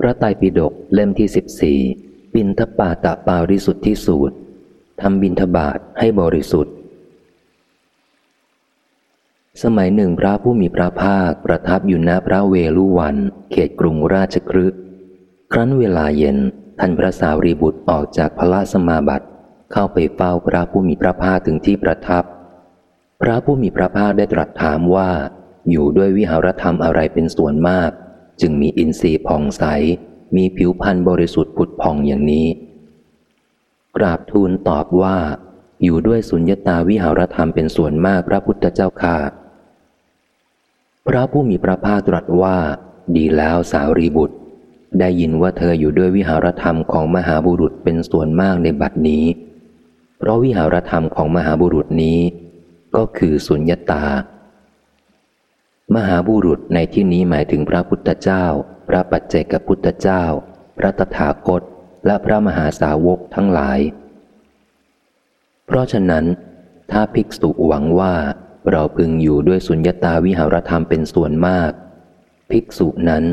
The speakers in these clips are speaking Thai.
พระไตรปิฎกเล่มที่สิบสี่บินทปาตะปาริสุทธิสูตรทำบินทบาทให้บริสุทธิ์ สมัยหนึ่งพระผู้มีพระภาคประทับอยู่ณพระเวลุวัน เขตกรุงราชครึครั้นเวลาเย็นท่านพระสาวรีบุตรออกจากพระสมาบัติเข้าไปเฝ้าพระผู้มีพระภาคถึงที่ประทับ พระผู้มีพระภาคได้ตรัสถามว่า อยู่ด้วยวิหารธรรมอะไรเป็นส่วนมาก จึงมีอินทรีย์ผ่องใส มีผิวพรรณบริสุทธิ์ผุดผ่องอย่างนี้ กราบทูลตอบว่า อยู่ด้วยสุญญตาวิหารธรรมเป็นส่วนมากพระพุทธเจ้าค่ะ พระผู้มีพระภาคตรัสว่า ดีแล้วสาวรีบุตร ได้ยินว่าเธออยู่ด้วยวิหารธรรมของมหาบุรุษเป็นส่วนมากในบัดนี้ เพราะวิหารธรรมของมหาบุรุษนี้ ก็คือสุญญตา มหาบุรุษในที่นี้หมายถึงพระพุทธเจ้า พระปัจเจกพุทธเจ้า พระตถาคต และพระมหาสาวกทั้งหลาย เพราะฉะนั้น ถ้าภิกษุหวังว่าเราพึงอยู่ด้วยสุญญตาวิหารธรรมเป็นส่วนมาก ภิกษุนั้น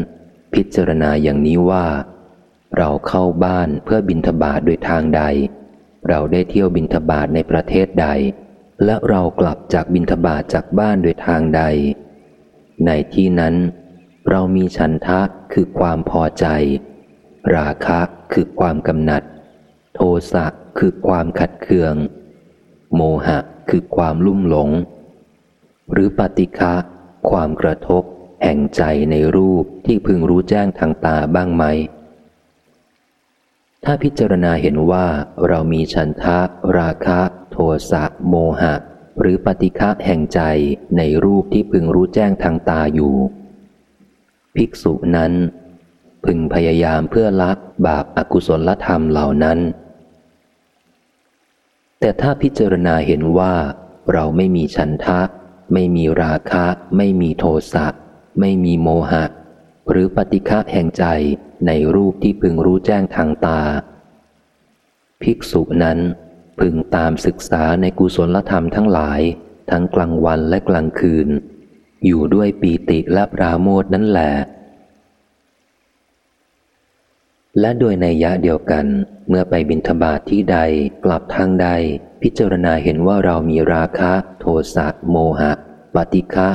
พิจารณาอย่างนี้ว่า เราเข้าบ้านเพื่อบินทบาทโดยทางใด เราได้เที่ยวบินทบาทในประเทศใด และเรากลับจากบินทบาทจากบ้านโดยทางใด ในที่นั้น เรามีฉันทะคือความพอใจ ราคะคือความกำหนัด โทสะคือความขัดเคือง โมหะคือความลุ่มหลง หรือปฏิฆะความกระทบ แห่งใจในรูปที่พึงรู้แจ้งทางตาบ้างไหม ถ้าพิจารณาเห็นว่าเรามีฉันทะ ราคะ โทสะโมหะ หรือปฏิฆะแห่งใจในรูปที่พึงรู้แจ้งทางตาอยู่ ภิกษุนั้น พึงพยายามเพื่อละบาปอากุศลธรรมเหล่านั้น แต่ถ้าพิจารณาเห็นว่าเราไม่มีฉันทะ ไม่มีราคะ ไม่มีโทสะไม่มีโมหะ หรือปฏิฆะแห่งใจในรูปที่พึงรู้แจ้งทางตา ภิกษุนั้น พึงตามศึกษาในกุศลธรรมทั้งหลาย ทั้งกลางวันและกลางคืน อยู่ด้วยปีติและปราโมทนั่นแหละและโดยในยะเดียวกัน เมื่อไปบินทบาทที่ใดกลับทางใด พิจารณาเห็นว่าเรามีราคะ โทสะโมหะ ปฏิฆะ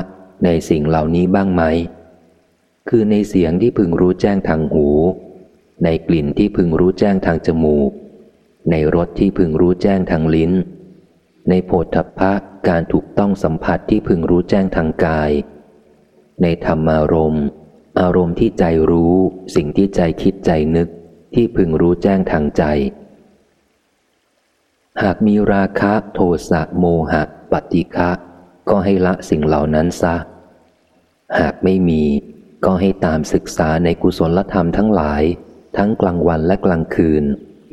ในสิ่งเหล่านี้บ้างไหม คือในเสียงที่พึงรู้แจ้งทางหู ในกลิ่นที่พึงรู้แจ้งทางจมูก ในรสที่พึงรู้แจ้งทางลิ้น ในโผฏฐัพพะการถูกต้องสัมผัสที่พึงรู้แจ้งทางกาย ในธรรมารมณ์ อารมณ์ที่ใจรู้สิ่งที่ใจคิดใจนึกที่พึงรู้แจ้งทางใจ หากมีราคะโทสะโมหะปฏิฆะก็ให้ละสิ่งเหล่านั้นซะ หากไม่มีก็ให้ตามศึกษาในกุศลธรรมทั้งหลาย ทั้งกลางวันและกลางคืน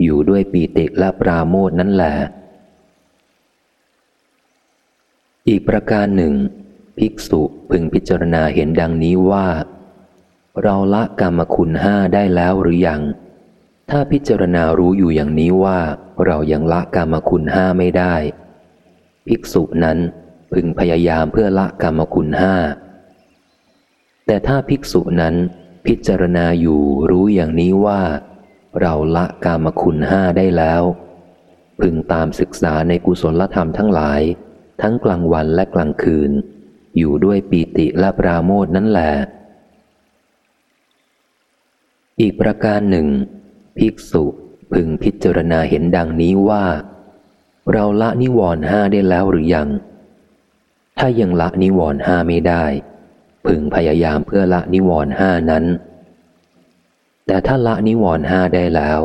อยู่ด้วยปีติและปราโมทนั่นแหละอีกประการหนึ่ง ภิกษุพึงพิจารณาเห็นดังนี้ว่า เราละกรรมคุณห้าได้แล้วหรือยัง ถ้าพิจารณารู้อยู่อย่างนี้ว่าเรายังละกรรมคุณห้าไม่ได้ ภิกษุนั้นพึงพยายามเพื่อละกรรมคุณห้าแต่ถ้าภิกษุนั้นพิจารณาอยู่รู้อย่างนี้ว่า เราละกามคุณห้าได้แล้ว พึงตามศึกษาในกุศลธรรมทั้งหลาย ทั้งกลางวันและกลางคืน อยู่ด้วยปีติและปราโมทนั่นแหละอีกประการหนึ่ง ภิกษุพึงพิจารณาเห็นดังนี้ว่า เราละนิวรณ์ห้าได้แล้วหรือยัง ถ้ายังละนิวรณ์ห้าไม่ได้ พึงพยายามเพื่อละนิวรณ์ห้านั้น แต่ถ้าละนิวรณ์ห้าได้แล้ว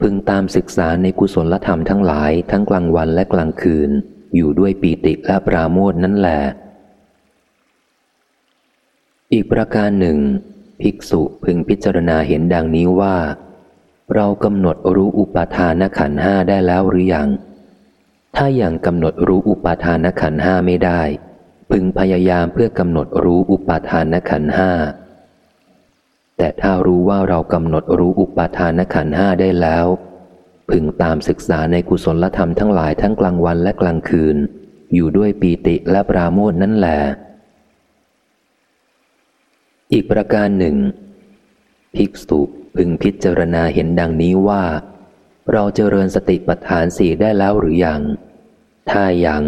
พึงตามศึกษาในกุศลธรรมทั้งหลายทั้งกลางวันและกลางคืน อยู่ด้วยปีติและปราโมทนั่นแหละอีกประการหนึ่ง ภิกษุพึงพิจารณาเห็นดังนี้ว่า เรากำหนดรู้อุปาทานขันห้าได้แล้วหรือยัง ถ้ายัางกำหนดรู้อุปาทานขันห้าไม่ได้ พึงพยายามเพื่อกำหนดรู้อุปาทานขันห้า แต่ถ้ารู้ว่าเรากำหนดรู้อุปาทานขันห้าได้แล้ว พึงตามศึกษาในกุศลธรรมทั้งหลายทั้งกลางวันและกลางคืน อยู่ด้วยปีติและปราโมทนั่นแหละอีกประการหนึ่ง ภิกษุพึงพิจารณาเห็นดังนี้ว่า เราเจริญสติปัฏฐานสี่ได้แล้วหรือยังถ้ายัง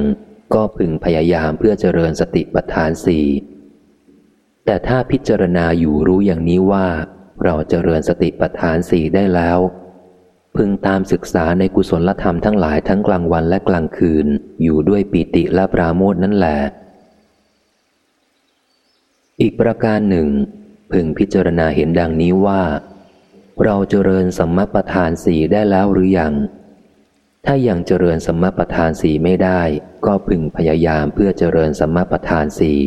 ก็พึงพยายามเพื่อเจริญสติปัฏฐานสี่ แต่ถ้าพิจารณาอยู่รู้อย่างนี้ว่า เราจเจริญสติปัฏฐานสี่ได้แล้ว พึงตามศึกษาในกุศลธรรมทั้งหลายทั้งกลางวันและกลางคืน อยู่ด้วยปีติและปราโมทนั่นแหละอีกประการหนึ่ง พึงพิจารณาเห็นดังนี้ว่า เราเจริญสัมมาประธานสีได้แล้วหรือยัง ถ้ายังเจริญสัมมาประธานสีไม่ได้ ก็พึงพยายามเพื่อเจริญสัมมาประธานสี่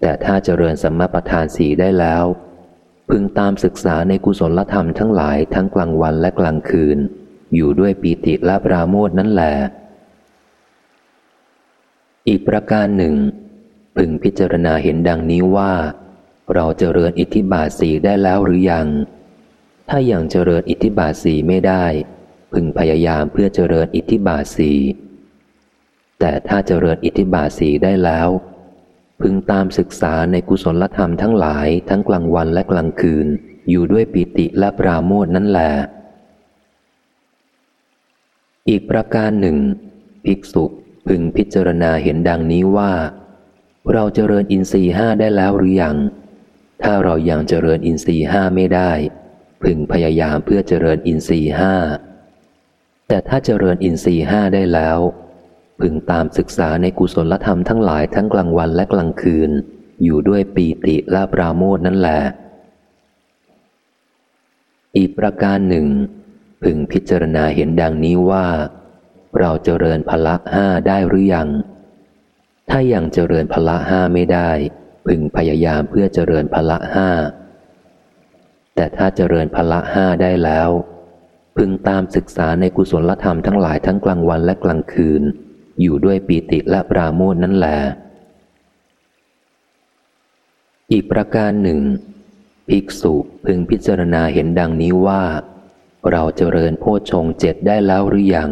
แต่ถ้าเจริญสัมมาประธานสีได้แล้ว พึงตามศึกษาในกุศลธรรมทั้งหลายทั้งกลางวันและกลางคืน อยู่ด้วยปีติและปราโมทนั่นแหละอีกประการหนึ่ง พึงพิจารณาเห็นดังนี้ว่า เราเจริญอิทธิบาทสีได้แล้วหรือยัง ถ้ายัางเจริญอิทธิบาทสีไม่ได้ พึงพยายามเพื่อเจริญอิทธิบาทสีแต่ถ้าเจริญอิทธิบาทสีได้แล้ว พึงตามศึกษาในกุศลธรรมทั้งหลายทั้งกลางวันและกลางคืน อยู่ด้วยปิติและปราโมทนั่นแหละอีกประการหนึ่ง ภิกษุพึงพิจารณาเห็นดังนี้ว่า เราเจริญอินทรีห้าได้แล้วหรือยัง ถ้าเรายัางเจริญอินทรีห้าไม่ได้ พึงพยายามเพื่อเจริญอินทรีห้าแต่ถ้าเจริญอินทรีห้าได้แล้ว พึงตามศึกษาในกุศลธรรมทั้งหลายทั้งกลางวันและกลางคืน อยู่ด้วยปีติลาปราโมทนั่นแหละอีกประการหนึ่ง พึงพิจารณาเห็นดังนี้ว่า เราเจริญพละห้าได้หรือยัง ถ้ายัางเจริญพละห้าไม่ได้ พึงพยายามเพื่อเจริญพละห้าแต่ถ้าเจริญพละห้าได้แล้ว พึงตามศึกษาในกุศลธรรมทั้งหลายทั้งกลางวันและกลางคืน อยู่ด้วยปีติและปราโมทนั่นแหละอีกประการหนึ่ง ภิกษุพึงพิจารณาเห็นดังนี้ว่า เราเจริญโพชงเจ็ดได้แล้วหรือยัง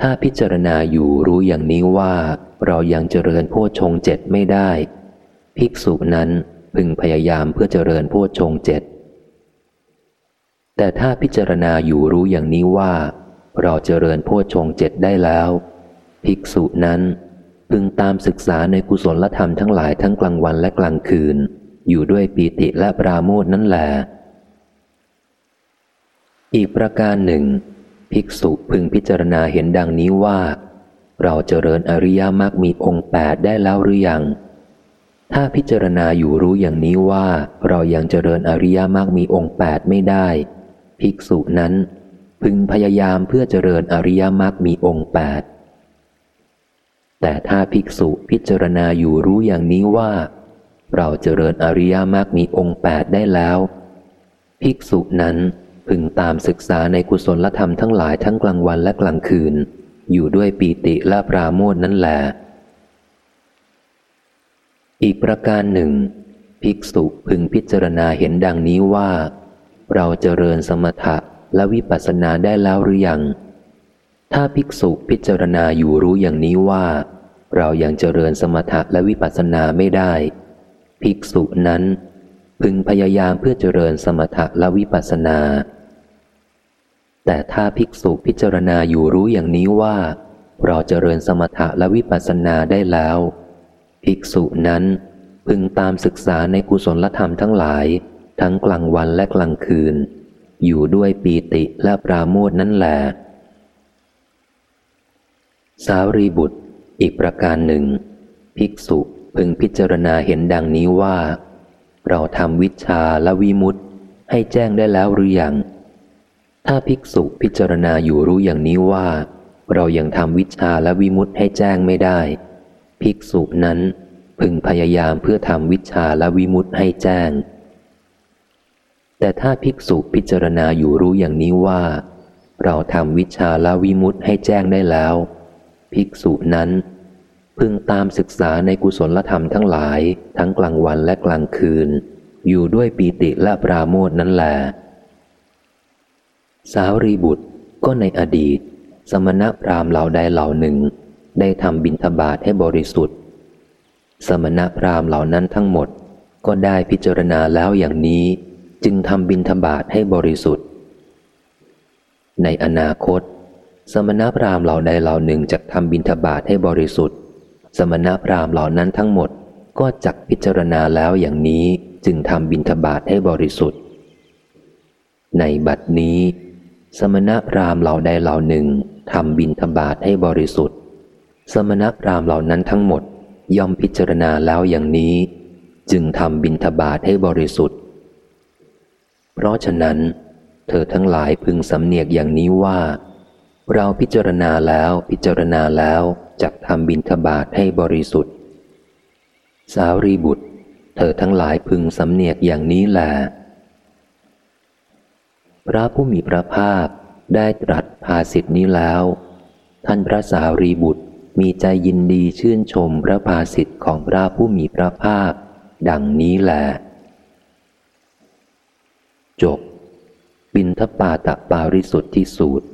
ถ้าพิจารณาอยู่รู้อย่างนี้ว่า เรายังเจริญโพชงเจ็ดไม่ได้ ภิกษุนั้นพึงพยายามเพื่อเจริญโพชงเจ็ดแต่ถ้าพิจารณาอยู่รู้อย่างนี้ว่า เราเจริญโพชงเจ็ดได้แล้ว ภิกษุนั้นพึงตามศึกษาในกุศลธรรมทั้งหลายทั้งกลางวันและกลางคืน อยู่ด้วยปีติและปราโมทนั่นแหละอีกประการหนึ่ง ภิกษุพึงพิจารณาเห็นดังนี้ว่า เราเจริญอริยมรรคมีองค์แปดได้แล้วหรือยัง ถ้าพิจารณาอยู่รู้อย่างนี้ว่าเรายังเจริญอริยมรรคมีองค์แปดไม่ได้ ภิกษุนั้น พึงพยายามเพื่อเจริญอริยมรรคมีองค์แปด แต่ถ้าภิกษุพิจารณาอยู่รู้อย่างนี้ว่า เราเจริญอริยมรรคมีองค์แปดได้แล้ว ภิกษุนั้นพึงตามศึกษาในกุศลธรรมทั้งหลายทั้งกลางวันและกลางคืน อยู่ด้วยปีติและปราโมทนั่นแหละอีกประการหนึ่ง ภิกษุพึงพิจารณาเห็นดังนี้ว่า เราเจริญสมถะและวิปัสสนาได้แล้วหรือยังถ้าภิกษุพิจารณาอยู่รู้อย่างนี้ว่า เรายังเจริญสมถะและวิปัสสนาไม่ได้ ภิกษุนั้น พึงพยายามเพื่อเจริญสมถะและวิปัสสนา แต่ถ้าภิกษุพิจารณาอยู่รู้อย่างนี้ว่า เราเจริญสมถะและวิปัสสนาได้แล้ว ภิกษุนั้น พึงตามศึกษาในกุศลธรรมทั้งหลาย ทั้งกลางวันและกลางคืน อยู่ด้วยปีติและปราโมทนั่นแหละสารีบุตร อีกประการหนึ่ง ภิกษุพึงพิจารณาเห็นดังนี้ว่า เราทำวิชาและวิมุตให้แจ้งได้แล้วหรือยัง ถ้าภิกษุพิจารณาอยู่รู้อย่างนี้ว่า เรายังทำวิชาและวิมุตให้แจ้งไม่ได้ ภิกษุนั้นพึงพยายามเพื่อทำวิชาและวิมุตให้แจ้ง แต่ถ้าภิกษุพิจารณาอยู่รู้อย่างนี้ว่า เราทำวิชาและวิมุตให้แจ้งได้แล้ว ภิกษุนั้น พึงตามศึกษาในกุศลธรรมทั้งหลาย ทั้งกลางวันและกลางคืน อยู่ด้วยปีติและปราโมทนั่นแหละสาวรีบุตรก็ในอดีต สมณพราหมณ์เหล่าใดเหล่าหนึ่ง ได้ทำบิณฑบาตให้บริสุทธิ์ สมณพราหมณ์เหล่านั้นทั้งหมดก็ได้พิจารณาแล้วอย่างนี้ จึงทำบินทบาทให้บริสุทธิ์ ในอนาคต สมณพราหมณ์เหล่าใดเหล่าหนึ่งจะทำบินทบาทให้บริสุทธิ์ สมณพราหมณ์เหล่านั้นทั้งหมดก็จักพิจารณาแล้วอย่างนี้จึงทำบินทบาทให้บริสุทธิ์ ในบัดนี้ สมณพราหมณ์เหล่าใดเหล่าหนึ่งทำบินทบาทให้บริสุทธิ์ สมณพราหมณ์เหล่านั้นทั้งหมดย่อมพิจารณาแล้วอย่างนี้ จึงทำบินทบาทให้บริสุทธิ์ เพราะฉะนั้น เธอทั้งหลายพึงสำเนียกอย่างนี้ว่า เราพิจารณาแล้วพิจารณาแล้วจักทำบินทบาทให้บริสุทธิ์ สาวรีบุตร เธอทั้งหลายพึงสำเนียกอย่างนี้แหละพระผู้มีพระภาคได้ตรัสภาสิทธินี้แล้ว ท่านพระสาวรีบุตรมีใจยินดีชื่นชมพระภาสิทธิ์ของพระผู้มีพระภาค ดังนี้แหละจบ บินทปาตะปาริสุทธิสูตร